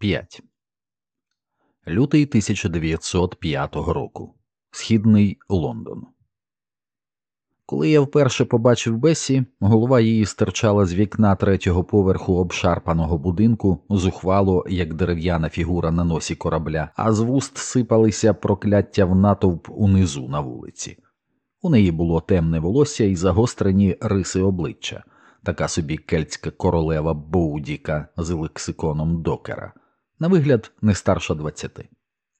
5. Лютий 1905 року. Східний Лондон. Коли я вперше побачив Бесі, голова її стирчала з вікна третього поверху обшарпаного будинку, зухвало, як дерев'яна фігура на носі корабля, а з вуст сипалися прокляття в натовп унизу на вулиці. У неї було темне волосся і загострені риси обличчя, така собі кельтська королева Боудіка з лексиконом докера, на вигляд не старша двадцяти.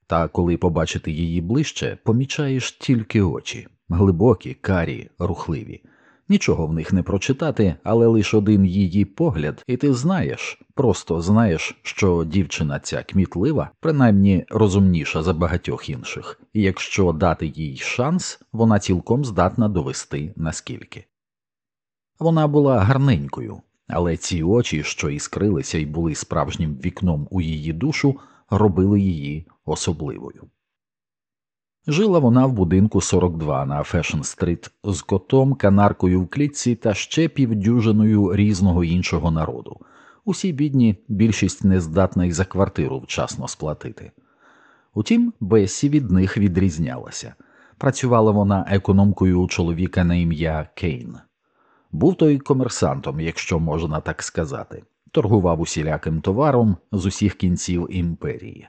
Та коли побачити її ближче, помічаєш тільки очі глибокі, карі, рухливі. Нічого в них не прочитати, але лише один її погляд, і ти знаєш, просто знаєш, що дівчина ця кмітлива, принаймні розумніша за багатьох інших, і якщо дати їй шанс, вона цілком здатна довести наскільки. Вона була гарненькою, але ці очі, що іскрилися і були справжнім вікном у її душу, робили її особливою. Жила вона в будинку 42 на Фешн Стрит з котом, канаркою в клітці та ще півдюжиною різного іншого народу. Усі бідні, більшість не здатна й за квартиру вчасно сплатити. Утім, Бесі від них відрізнялася. Працювала вона економкою у чоловіка на ім'я Кейн. Був той комерсантом, якщо можна так сказати, торгував усіляким товаром з усіх кінців імперії.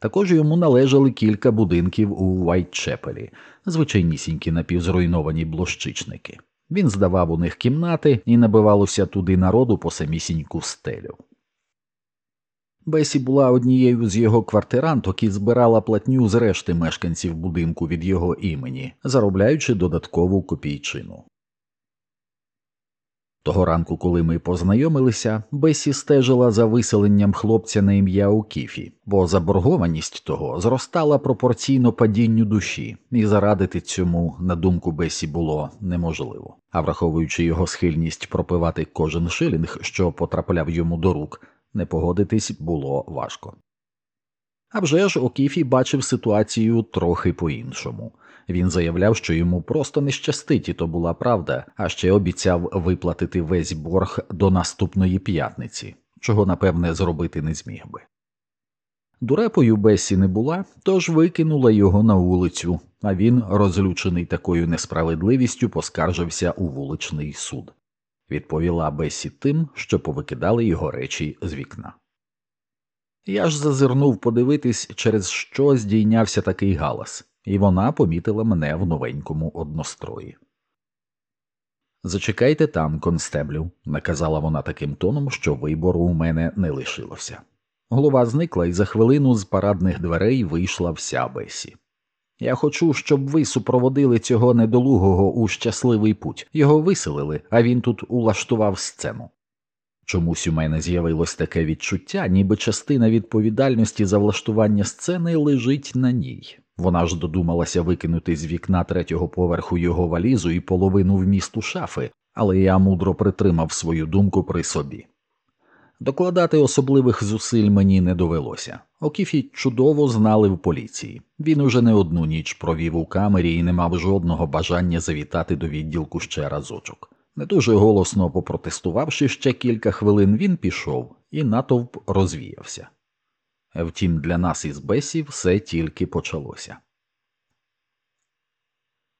Також йому належали кілька будинків у Вайтчепелі, звичайнісінькі напівзруйновані блощичники. Він здавав у них кімнати і набивалося туди народу по самісіньку стелю. Бесі була однією з його квартиранток і збирала платню з решти мешканців будинку від його імені, заробляючи додаткову копійчину. Того ранку, коли ми познайомилися, Бесі стежила за виселенням хлопця на ім'я Укіфі, бо заборгованість того зростала пропорційно падінню душі, і зарадити цьому, на думку Бесі, було неможливо. А враховуючи його схильність пропивати кожен шилінг, що потрапляв йому до рук, не погодитись було важко. А вже ж Окіфі бачив ситуацію трохи по іншому. Він заявляв, що йому просто не щастить, і то була правда, а ще обіцяв виплатити весь борг до наступної п'ятниці, чого напевне зробити не зміг би. Дурепою Бесі не була, тож викинула його на вулицю, а він, розлючений такою несправедливістю, поскаржився у вуличний суд. Відповіла Бесі тим, що повикидали його речі з вікна. Я ж зазирнув подивитись, через що здійнявся такий галас і вона помітила мене в новенькому однострої. Зачекайте там, констеблю, наказала вона таким тоном, що вибору у мене не лишилося. Голова зникла, і за хвилину з парадних дверей вийшла вся Бесі. Я хочу, щоб ви супроводили цього недолугого у щасливий путь. Його виселили, а він тут улаштував сцену. Чомусь у мене з'явилось таке відчуття, ніби частина відповідальності за влаштування сцени лежить на ній. Вона ж додумалася викинути з вікна третього поверху його валізу і половину вмісту шафи, але я мудро притримав свою думку при собі. Докладати особливих зусиль мені не довелося. Окіфі чудово знали в поліції. Він уже не одну ніч провів у камері і не мав жодного бажання завітати до відділку ще разочок. Не дуже голосно попротестувавши ще кілька хвилин, він пішов, і натовп розвіявся. Втім, для нас із Бесі все тільки почалося.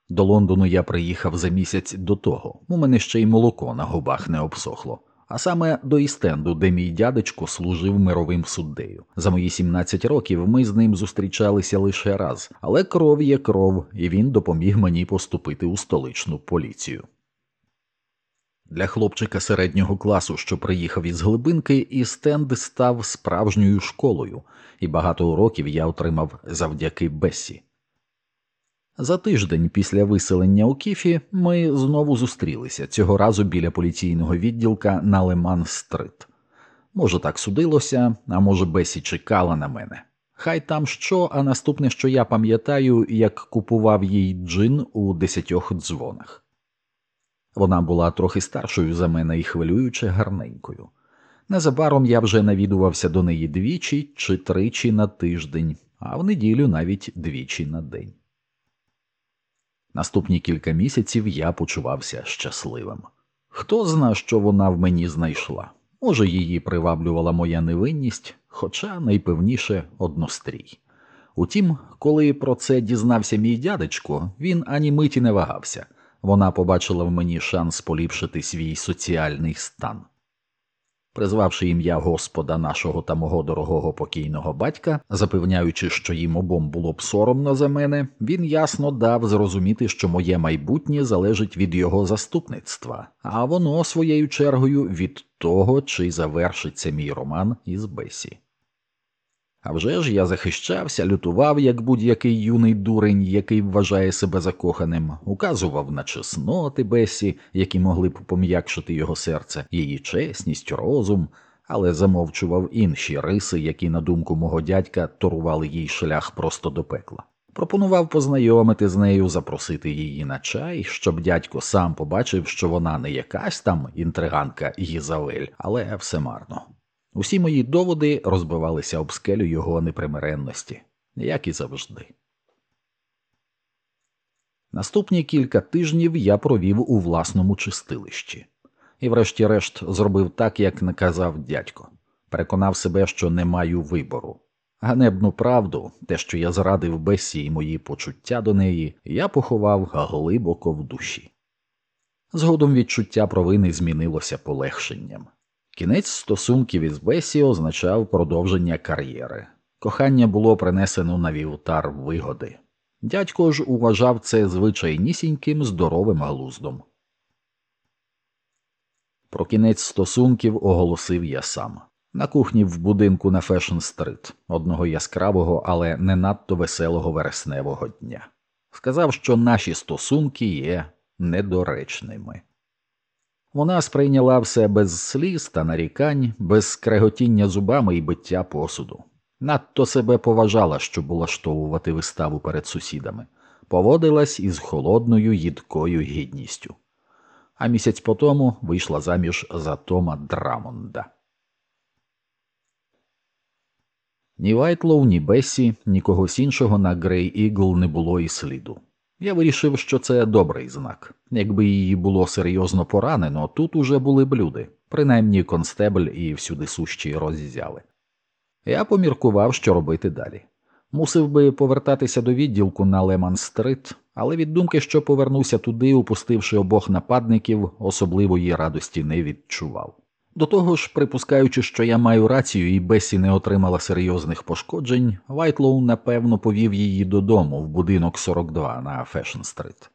До Лондону я приїхав за місяць до того, у мене ще й молоко на губах не обсохло, а саме до Істенду, де мій дядечко служив мировим суддею. За мої 17 років ми з ним зустрічалися лише раз, але кров є кров, і він допоміг мені поступити у столичну поліцію. Для хлопчика середнього класу, що приїхав із глибинки, і стенд став справжньою школою, і багато уроків я отримав завдяки Бесі. За тиждень після виселення у Кіфі ми знову зустрілися цього разу біля поліційного відділка на Леман Стрит. Може, так судилося, а може, Бесі чекала на мене. Хай там що, а наступне, що я пам'ятаю, як купував їй джин у десятьох дзвонах. Вона була трохи старшою за мене і хвилююче гарненькою. Незабаром я вже навідувався до неї двічі чи тричі на тиждень, а в неділю навіть двічі на день. Наступні кілька місяців я почувався щасливим. Хто зна, що вона в мені знайшла? Може, її приваблювала моя невинність, хоча найпевніше однострій. Утім, коли про це дізнався мій дядечко, він ані миті не вагався. Вона побачила в мені шанс поліпшити свій соціальний стан. Призвавши ім'я Господа нашого та мого дорогого покійного батька, запевняючи, що їм обом було б соромно за мене, він ясно дав зрозуміти, що моє майбутнє залежить від його заступництва, а воно своєю чергою від того, чи завершиться мій роман із Бесі. А вже ж я захищався, лютував, як будь-який юний дурень, який вважає себе закоханим, указував на чесноти Бесі, які могли б пом'якшити його серце, її чесність, розум, але замовчував інші риси, які, на думку мого дядька, торували їй шлях просто до пекла. Пропонував познайомити з нею, запросити її на чай, щоб дядько сам побачив, що вона не якась там інтриганка Гізавель, але все марно. Усі мої доводи розбивалися об скелю його непримиренності, як і завжди. Наступні кілька тижнів я провів у власному чистилищі і, врешті-решт, зробив так, як наказав дядько, переконав себе, що не маю вибору. Ганебну правду, те, що я зрадив Бесі і мої почуття до неї, я поховав глибоко в душі. Згодом відчуття провини змінилося полегшенням. Кінець стосунків із Бесі означав продовження кар'єри. Кохання було принесено на вівтар вигоди. Дядько ж уважав це звичайнісіньким здоровим глуздом. Про кінець стосунків оголосив я сам на кухні в будинку на Фешн Стрит одного яскравого, але не надто веселого вересневого дня. Сказав, що наші стосунки є недоречними. Вона сприйняла все без сліз та нарікань, без скреготіння зубами і биття посуду. Надто себе поважала, щоб улаштовувати виставу перед сусідами, поводилась із холодною їдкою гідністю. А місяць по тому вийшла заміж за Тома Драмонда. Ні Вайтлоу, ні Бесі, ні когось іншого на Грей Ігл не було і сліду. Я вирішив, що це добрий знак. Якби її було серйозно поранено, тут уже були б люди, принаймні констебль і всюдисущі роззяви. Я поміркував, що робити далі. Мусив би повертатися до відділку на Леман Стрит, але від думки, що повернуся туди, упустивши обох нападників, особливої радості не відчував. До того ж, припускаючи, що я маю рацію і Бесі не отримала серйозних пошкоджень, Вайтлоу напевно повів її додому в будинок 42 на Фешн-стрит.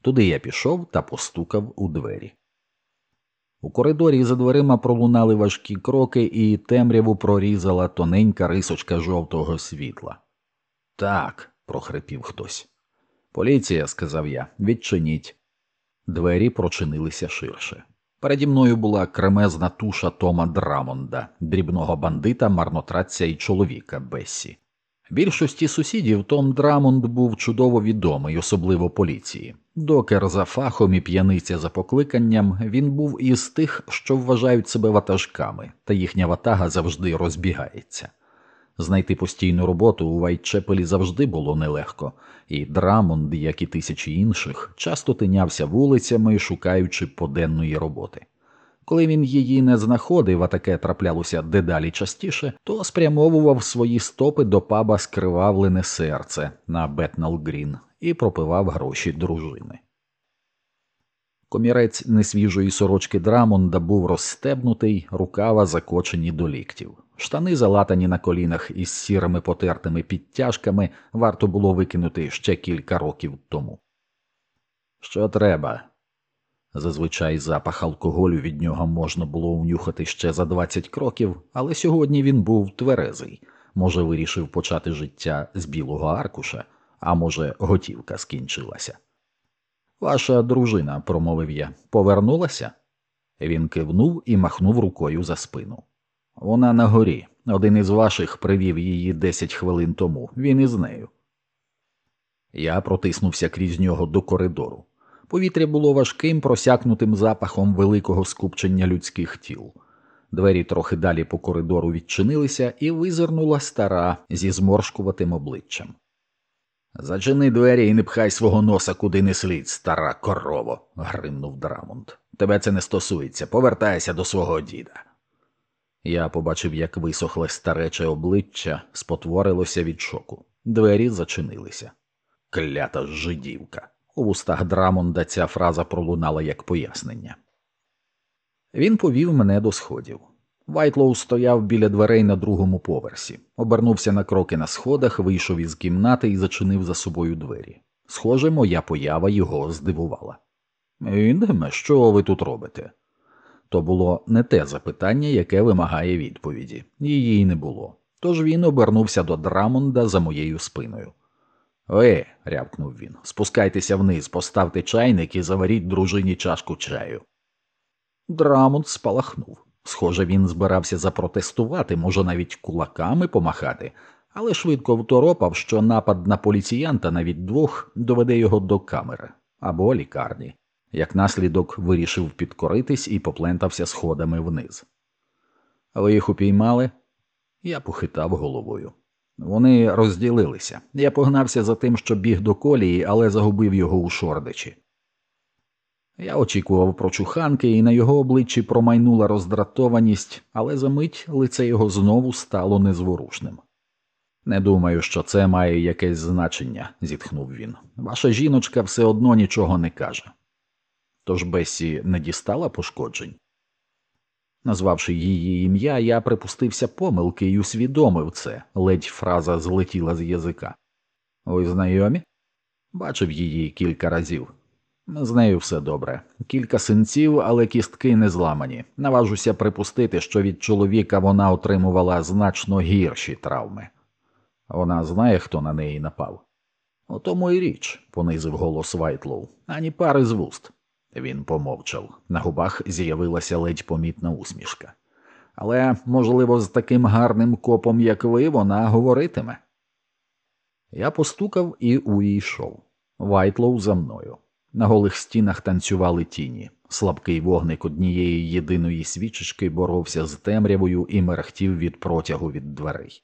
Туди я пішов та постукав у двері. У коридорі за дверима пролунали важкі кроки, і темряву прорізала тоненька рисочка жовтого світла. Так, прохрипів хтось. Поліція, сказав я, відчиніть. Двері прочинилися ширше. Переді мною була кремезна туша Тома Драмонда, дрібного бандита, марнотратця і чоловіка Бессі. Більшості сусідів Том Драмонд був чудово відомий, особливо поліції. Докер за фахом і п'яниця за покликанням він був із тих, що вважають себе ватажками, та їхня ватага завжди розбігається. Знайти постійну роботу у Вайтчепелі завжди було нелегко, і Драмонд, як і тисячі інших, часто тинявся вулицями, шукаючи поденної роботи. Коли він її не знаходив, а таке траплялося дедалі частіше, то спрямовував свої стопи до паба скривавлене серце на Бетнал Грін і пропивав гроші дружини. Комірець несвіжої сорочки Драмонда був розстебнутий, рукава закочені до ліктів. Штани залатані на колінах із сірими потертими підтяжками, варто було викинути ще кілька років тому. Що треба? Зазвичай запах алкоголю від нього можна було унюхати ще за 20 кроків, але сьогодні він був тверезий, може, вирішив почати життя з білого аркуша, а може, готівка скінчилася. Ваша дружина, промовив я, повернулася? Він кивнув і махнув рукою за спину. Вона на горі. Один із ваших привів її десять хвилин тому. Він із нею. Я протиснувся крізь нього до коридору. Повітря було важким, просякнутим запахом великого скупчення людських тіл. Двері трохи далі по коридору відчинилися, і визирнула стара зі зморшкуватим обличчям. Зачини двері і не пхай свого носа куди не слід, стара корово, гримнув Драмонд. Тебе це не стосується. Повертайся до свого діда. Я побачив, як висохле старече обличчя спотворилося від шоку. Двері зачинилися. Клята жидівка. У вустах Драмонда ця фраза пролунала як пояснення. Він повів мене до сходів. Вайтлоу стояв біля дверей на другому поверсі, обернувся на кроки на сходах, вийшов із кімнати і зачинив за собою двері. Схоже, моя поява його здивувала. Віндгеме, що ви тут робите? То було не те запитання, яке вимагає відповіді. Її не було. Тож він обернувся до Драмонда за моєю спиною. Е, рявкнув він, спускайтеся вниз, поставте чайник і заваріть дружині чашку чаю. Драмонд спалахнув. Схоже, він збирався запротестувати, може, навіть кулаками помахати, але швидко второпав, що напад на поліціянта навіть двох доведе його до камери або лікарні. Як наслідок вирішив підкоритись і поплентався сходами вниз. Ви їх упіймали? Я похитав головою. Вони розділилися. Я погнався за тим, що біг до колії, але загубив його у шордичі. Я очікував прочуханки, і на його обличчі промайнула роздратованість, але за мить лице його знову стало незворушним. Не думаю, що це має якесь значення, зітхнув він. Ваша жіночка все одно нічого не каже. Тож Бесі не дістала пошкоджень. Назвавши її ім'я, я припустився помилки і усвідомив це, ледь фраза злетіла з язика. Ви знайомі? Бачив її кілька разів. З нею все добре. Кілька синців, але кістки не зламані. Наважуся припустити, що від чоловіка вона отримувала значно гірші травми. Вона знає, хто на неї напав. «У й річ, понизив голос Вайтлоу, ані пари з вуст. Він помовчав. На губах з'явилася ледь помітна усмішка. Але, можливо, з таким гарним копом, як ви, вона говоритиме. Я постукав і увійшов. Вайтлоу за мною. На голих стінах танцювали тіні. Слабкий вогник однієї єдиної свічечки боровся з темрявою і мерехтів від протягу від дверей.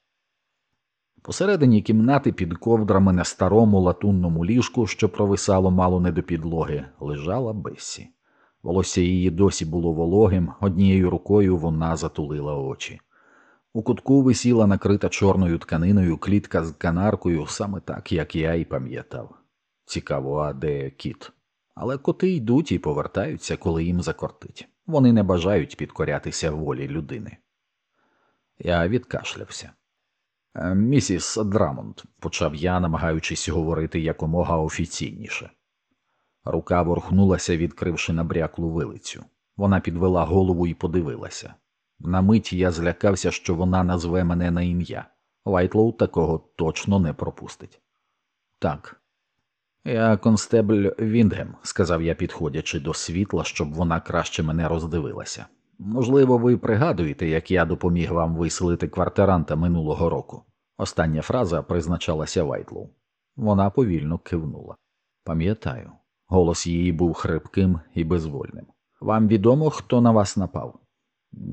Посередині кімнати під ковдрами на старому латунному ліжку, що провисало мало не до підлоги, лежала Бесі. Волосся її досі було вологим, однією рукою вона затулила очі. У кутку висіла накрита чорною тканиною клітка з канаркою, саме так, як я і пам'ятав. Цікаво, а де кіт? Але коти йдуть і повертаються, коли їм закортить. Вони не бажають підкорятися волі людини. Я відкашлявся. «Е, місіс Драмонд, почав я, намагаючись говорити якомога офіційніше. Рука ворухнулася, відкривши набряклу вилицю. Вона підвела голову і подивилася. На мить я злякався, що вона назве мене на ім'я. Вайтлоу такого точно не пропустить. Так, я констебль Віндгем, сказав я, підходячи до світла, щоб вона краще мене роздивилася. Можливо, ви пригадуєте, як я допоміг вам виселити квартиранта минулого року. Остання фраза призначалася Вайтлоу. Вона повільно кивнула. Пам'ятаю, голос її був хрипким і безвольним. Вам відомо, хто на вас напав?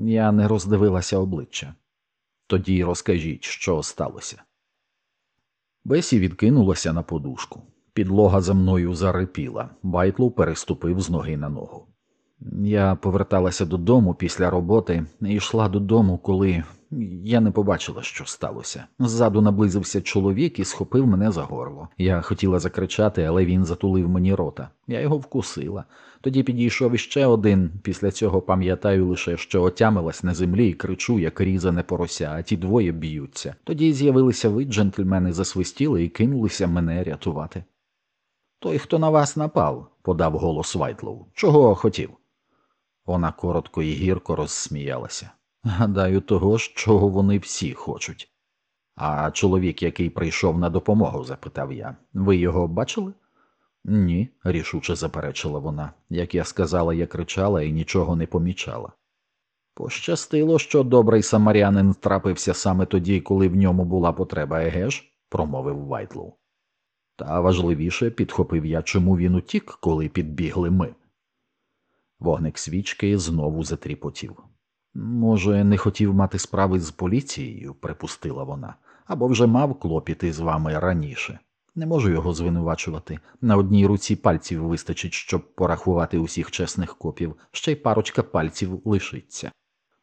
Я не роздивилася обличчя. Тоді розкажіть, що сталося. Бесі відкинулася на подушку. Підлога за мною зарипіла. Байтлоу переступив з ноги на ногу. Я поверталася додому після роботи і йшла додому, коли я не побачила, що сталося. Ззаду наблизився чоловік і схопив мене за горло. Я хотіла закричати, але він затулив мені рота. Я його вкусила. Тоді підійшов іще один. Після цього пам'ятаю лише, що отямилась на землі і кричу, як різане порося, а ті двоє б'ються. Тоді з'явилися ви, джентльмени, засвистіли і кинулися мене рятувати. Той, хто на вас напав, подав голос Вайтлоу. Чого хотів? Вона коротко і гірко розсміялася. Гадаю, того чого вони всі хочуть. А чоловік, який прийшов на допомогу, запитав я, ви його бачили? Ні, рішуче заперечила вона. Як я сказала, я кричала і нічого не помічала. Пощастило, що добрий самарянин трапився саме тоді, коли в ньому була потреба, еге ж? промовив Вайтлоу. Та важливіше підхопив я, чому він утік, коли підбігли ми. Вогник свічки знову затріпотів. Може, не хотів мати справи з поліцією, припустила вона, або вже мав клопіти з вами раніше. Не можу його звинувачувати. На одній руці пальців вистачить, щоб порахувати усіх чесних копів, ще й парочка пальців лишиться.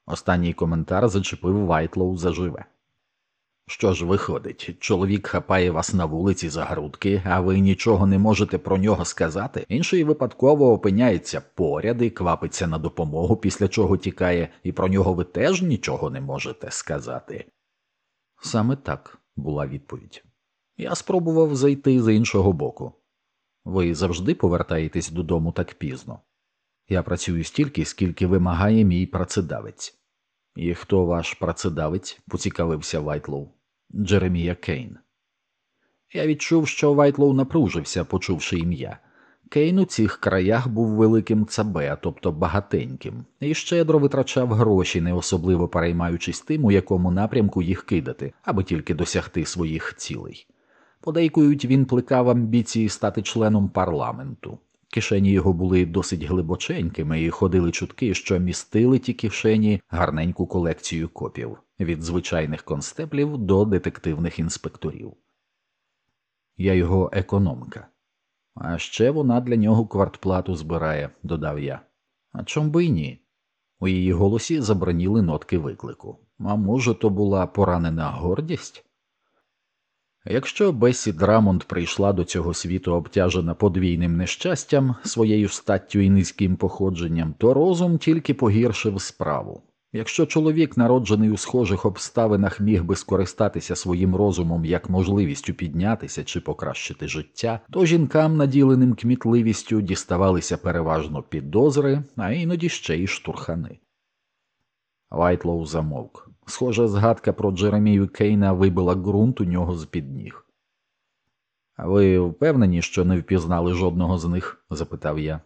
Останній коментар зачепив Вайтлоу за живе. Що ж виходить, чоловік хапає вас на вулиці за грудки, а ви нічого не можете про нього сказати, інший випадково опиняється поряд і квапиться на допомогу, після чого тікає, і про нього ви теж нічого не можете сказати. Саме так була відповідь. Я спробував зайти з іншого боку. Ви завжди повертаєтесь додому так пізно. Я працюю стільки, скільки вимагає мій працедавець. І хто ваш працедавець? поцікавився Вайтлоу. Джеремія Кейн. Я відчув, що Вайтлоу напружився, почувши ім'я. Кейн у цих краях був великим цабе, тобто багатеньким, і щедро витрачав гроші, не особливо переймаючись тим, у якому напрямку їх кидати, аби тільки досягти своїх цілей. Подейкують, він плекав амбіції стати членом парламенту. Кишені його були досить глибоченькими, і ходили чутки, що містили ті кишені гарненьку колекцію копів від звичайних констеблів до детективних інспекторів. Я його економка. А ще вона для нього квартплату збирає, додав я. А чом би й ні? У її голосі забраніли нотки виклику. А може, то була поранена гордість? Якщо Бесі Драмонд прийшла до цього світу обтяжена подвійним нещастям, своєю статтю і низьким походженням, то розум тільки погіршив справу. Якщо чоловік, народжений у схожих обставинах, міг би скористатися своїм розумом як можливістю піднятися чи покращити життя, то жінкам, наділеним кмітливістю, діставалися переважно підозри, а іноді ще й штурхани. Вайтлоу замовк. Схожа згадка про Джеремію Кейна вибила ґрунт у нього з-під ніг. Ви впевнені, що не впізнали жодного з них? запитав я.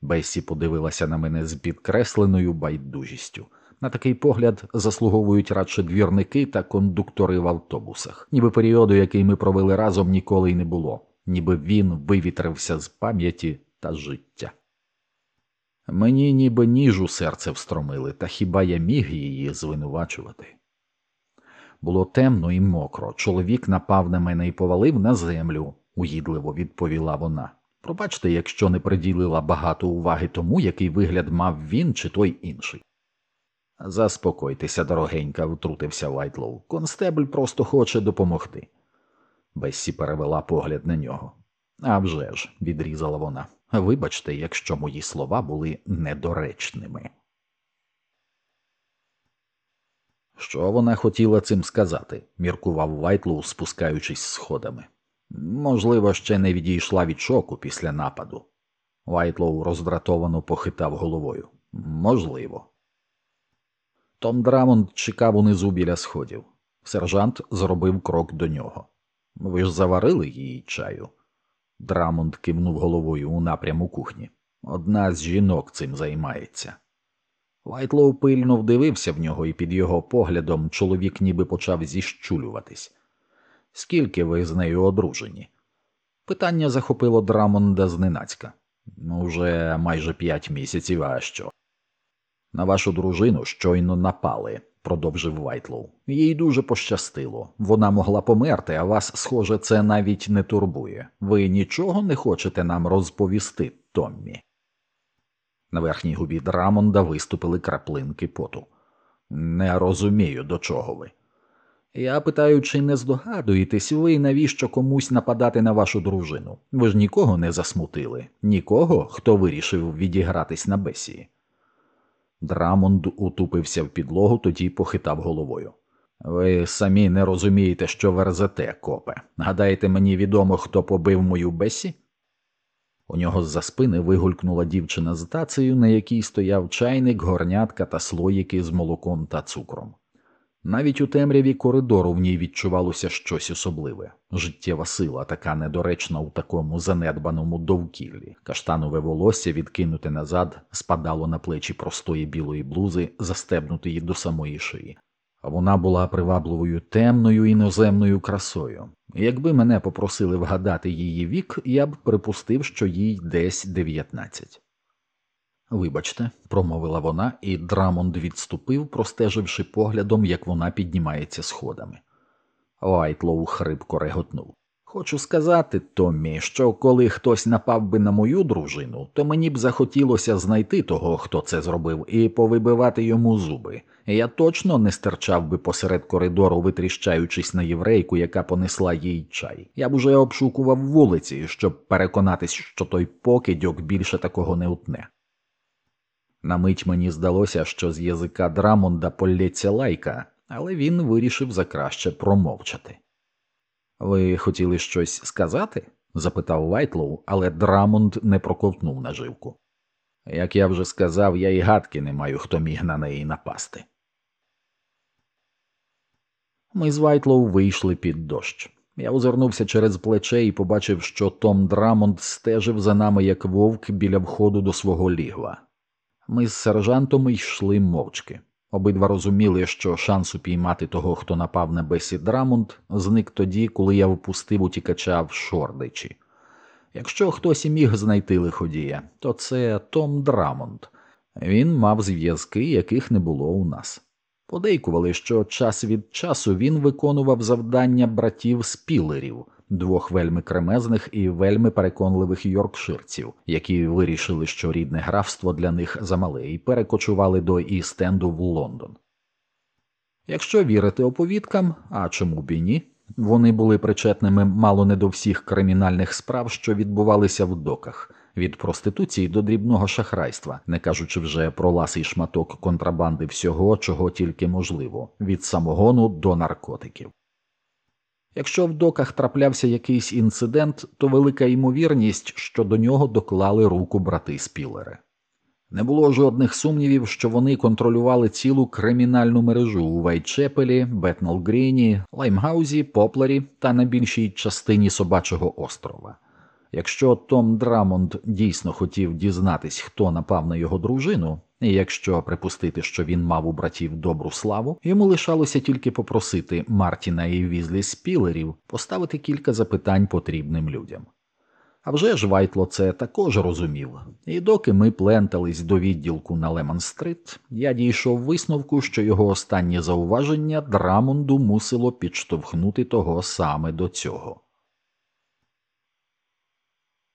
Бесі подивилася на мене з підкресленою байдужістю. На такий погляд заслуговують радше двірники та кондуктори в автобусах, ніби періоду, який ми провели разом, ніколи й не було, ніби він вивітрився з пам'яті та життя. Мені ніби ніж у серце встромили, та хіба я міг її звинувачувати? Було темно і мокро. Чоловік напав на мене і повалив на землю, уїдливо відповіла вона. Пробачте, якщо не приділила багато уваги тому, який вигляд мав він чи той інший. Заспокойтеся, дорогенька, втрутився Вайтлоу. Констебль просто хоче допомогти. Бессі перевела погляд на нього. «А вже ж», – відрізала вона. Вибачте, якщо мої слова були недоречними. Що вона хотіла цим сказати? міркував Вайтлоу, спускаючись сходами. Можливо, ще не відійшла від шоку після нападу. Вайтлоу роздратовано похитав головою. Можливо. Том Драмонд чекав унизу біля сходів. Сержант зробив крок до нього. Ви ж заварили її чаю? Драмонд кивнув головою у напряму кухні. Одна з жінок цим займається. Вайтлоу пильно вдивився в нього, і під його поглядом чоловік ніби почав зіщулюватись. Скільки ви з нею одружені? Питання захопило Драмонда зненацька. Ну, вже майже п'ять місяців, а що? На вашу дружину щойно напали, продовжив Вайтлоу. Їй дуже пощастило. Вона могла померти, а вас, схоже, це навіть не турбує. Ви нічого не хочете нам розповісти, Томмі? На верхній губі Драмонда виступили краплинки поту. Не розумію, до чого ви. Я питаю, чи не здогадуєтесь ви, навіщо комусь нападати на вашу дружину? Ви ж нікого не засмутили, нікого, хто вирішив відігратись на Бессі. Драмонд утупився в підлогу, тоді похитав головою. Ви самі не розумієте, що верзете, копе. Гадаєте, мені відомо, хто побив мою Бессі? У нього з за спини вигулькнула дівчина з тацею, на якій стояв чайник, горнятка та слоїки з молоком та цукром. Навіть у темряві коридору в ній відчувалося щось особливе життєва сила, така недоречна у такому занедбаному довкіллі. Каштанове волосся, відкинуте назад, спадало на плечі простої білої блузи, застебнутої до самої шиї. Вона була привабливою темною іноземною красою. Якби мене попросили вгадати її вік, я б припустив, що їй десь дев'ятнадцять. Вибачте, промовила вона, і Драмонд відступив, простеживши поглядом, як вона піднімається сходами. Вайтлоу хрипко реготнув. Хочу сказати, Томмі, що коли хтось напав би на мою дружину, то мені б захотілося знайти того, хто це зробив, і повибивати йому зуби. Я точно не стирчав би посеред коридору, витріщаючись на єврейку, яка понесла їй чай. Я б уже обшукував вулиці, щоб переконатись, що той покидьок більше такого не утне. На мить мені здалося, що з язика Драмонда полється лайка, але він вирішив за краще промовчати. Ви хотіли щось сказати? запитав Вайтлоу, але Драмонд не проковтнув наживку. Як я вже сказав, я і гадки не маю, хто міг на неї напасти. Ми з Вайтлоу вийшли під дощ. Я озирнувся через плече і побачив, що Том Драмонд стежив за нами як вовк біля входу до свого лігва. Ми з сержантом йшли мовчки. Обидва розуміли, що шанс упіймати того, хто напав на Бесі Драмонд, зник тоді, коли я впустив утікача в Шордичі. Якщо хтось і міг знайти лиходія, то це Том Драмонд. Він мав зв'язки, яких не було у нас. Подейкували, що час від часу він виконував завдання братів Спілерів, двох вельми кремезних і вельми переконливих йоркширців, які вирішили, що рідне графство для них замале, і перекочували до Істенду в Лондон. Якщо вірити оповідкам, а чому б і ні, вони були причетними мало не до всіх кримінальних справ, що відбувалися в доках, від проституції до дрібного шахрайства, не кажучи вже про ласий шматок контрабанди всього, чого тільки можливо, від самогону до наркотиків. Якщо в доках траплявся якийсь інцидент, то велика ймовірність, що до нього доклали руку брати Спілери. Не було жодних сумнівів, що вони контролювали цілу кримінальну мережу у Вайтчепелі, Бетнелгріні, Лаймгаузі, Поплері та на більшій частині Собачого острова. Якщо Том Драмонд дійсно хотів дізнатись, хто напав на його дружину, і якщо припустити, що він мав у братів добру славу, йому лишалося тільки попросити Мартіна і Візлі Спілерів поставити кілька запитань потрібним людям. Авжеж Вайтлоу це також розумів, і доки ми плентались до відділку на Лемон-стрит, я дійшов висновку, що його останнє зауваження Драмонду мусило підштовхнути того саме до цього.